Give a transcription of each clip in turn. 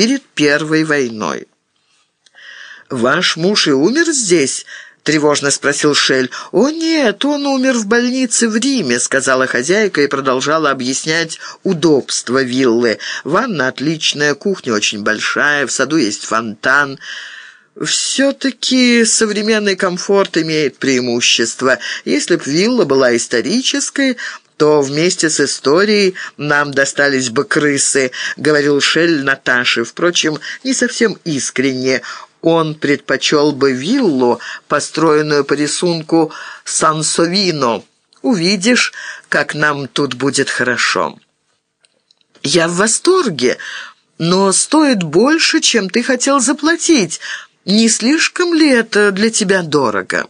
перед Первой войной. «Ваш муж и умер здесь?» — тревожно спросил Шель. «О нет, он умер в больнице в Риме», — сказала хозяйка и продолжала объяснять удобства виллы. «Ванна отличная, кухня очень большая, в саду есть фонтан». Все-таки современный комфорт имеет преимущество. Если б вилла была исторической, то вместе с историей нам достались бы крысы», — говорил Шель Наташе. Впрочем, не совсем искренне. Он предпочел бы виллу, построенную по рисунку Сансовино. Увидишь, как нам тут будет хорошо». «Я в восторге, но стоит больше, чем ты хотел заплатить. Не слишком ли это для тебя дорого?»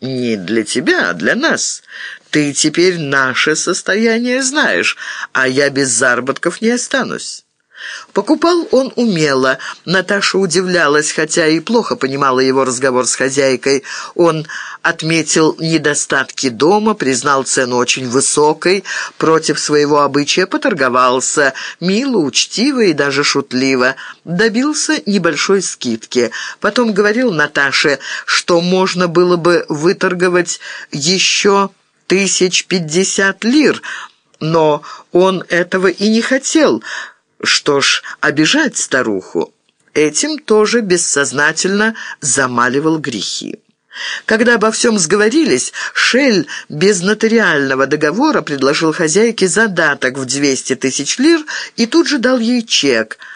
«Не для тебя, а для нас. Ты теперь наше состояние знаешь, а я без заработков не останусь». Покупал он умело. Наташа удивлялась, хотя и плохо понимала его разговор с хозяйкой. Он отметил недостатки дома, признал цену очень высокой, против своего обычая поторговался, мило, учтиво и даже шутливо. Добился небольшой скидки. Потом говорил Наташе, что можно было бы выторговать еще тысяч пятьдесят лир, но он этого и не хотел. Что ж, обижать старуху. Этим тоже бессознательно замаливал грехи. Когда обо всем сговорились, Шель без нотариального договора предложил хозяйке задаток в 200 тысяч лир и тут же дал ей чек –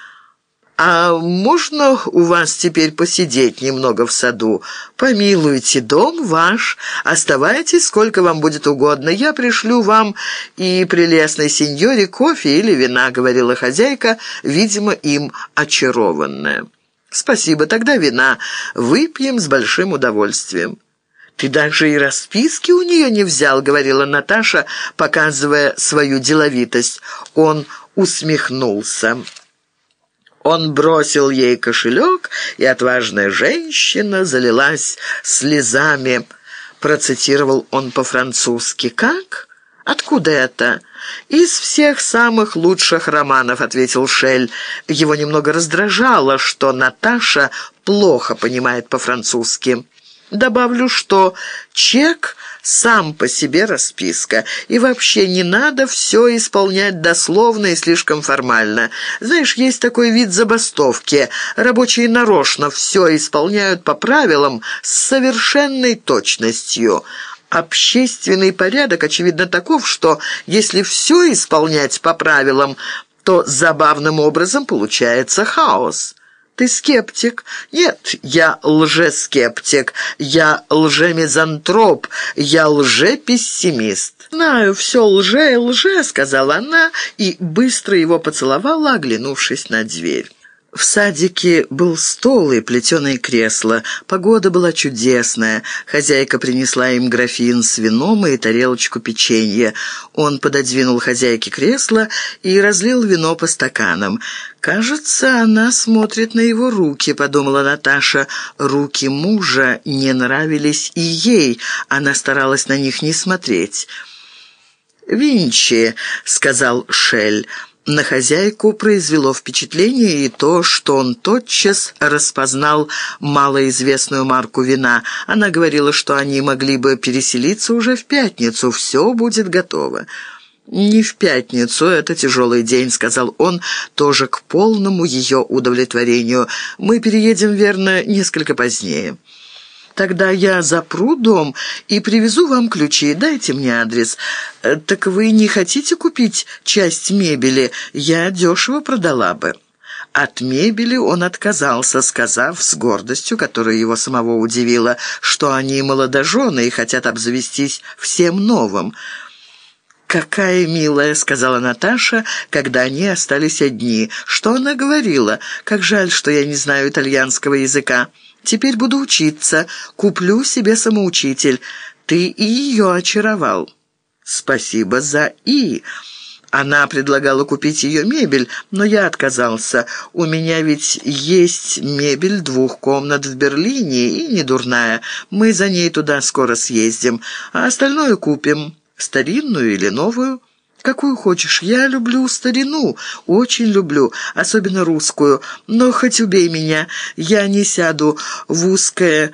«А можно у вас теперь посидеть немного в саду? Помилуйте, дом ваш. Оставайтесь, сколько вам будет угодно. Я пришлю вам и прелестной сеньоре кофе или вина», — говорила хозяйка, видимо, им очарованная. «Спасибо, тогда вина. Выпьем с большим удовольствием». «Ты даже и расписки у нее не взял», — говорила Наташа, показывая свою деловитость. Он усмехнулся. Он бросил ей кошелек, и отважная женщина залилась слезами. Процитировал он по-французски. «Как? Откуда это?» «Из всех самых лучших романов», — ответил Шель. Его немного раздражало, что Наташа плохо понимает по-французски. Добавлю, что чек сам по себе расписка, и вообще не надо все исполнять дословно и слишком формально. Знаешь, есть такой вид забастовки. Рабочие нарочно все исполняют по правилам с совершенной точностью. Общественный порядок, очевидно, таков, что если все исполнять по правилам, то забавным образом получается хаос. Ты скептик. Нет, я лжескептик. Я лжемизантроп. Я лжепессимист. «Знаю, все лже, лже», — сказала она и быстро его поцеловала, оглянувшись на дверь. В садике был стол и плетеное кресло. Погода была чудесная. Хозяйка принесла им графин с вином и тарелочку печенья. Он пододвинул хозяйке кресло и разлил вино по стаканам. «Кажется, она смотрит на его руки», — подумала Наташа. Руки мужа не нравились и ей. Она старалась на них не смотреть. «Винчи», — сказал Шель, — на хозяйку произвело впечатление и то, что он тотчас распознал малоизвестную марку вина. Она говорила, что они могли бы переселиться уже в пятницу, все будет готово. «Не в пятницу, это тяжелый день», — сказал он, тоже к полному ее удовлетворению. «Мы переедем, верно, несколько позднее». Тогда я запру дом и привезу вам ключи. Дайте мне адрес. Э, так вы не хотите купить часть мебели? Я дешево продала бы». От мебели он отказался, сказав с гордостью, которая его самого удивила, что они молодожены и хотят обзавестись всем новым. «Какая милая», — сказала Наташа, когда они остались одни. «Что она говорила? Как жаль, что я не знаю итальянского языка». Теперь буду учиться. Куплю себе самоучитель. Ты и ее очаровал». «Спасибо за «и». Она предлагала купить ее мебель, но я отказался. У меня ведь есть мебель двух комнат в Берлине и не дурная. Мы за ней туда скоро съездим, а остальное купим, старинную или новую». «Какую хочешь. Я люблю старину, очень люблю, особенно русскую. Но хоть убей меня, я не сяду в узкое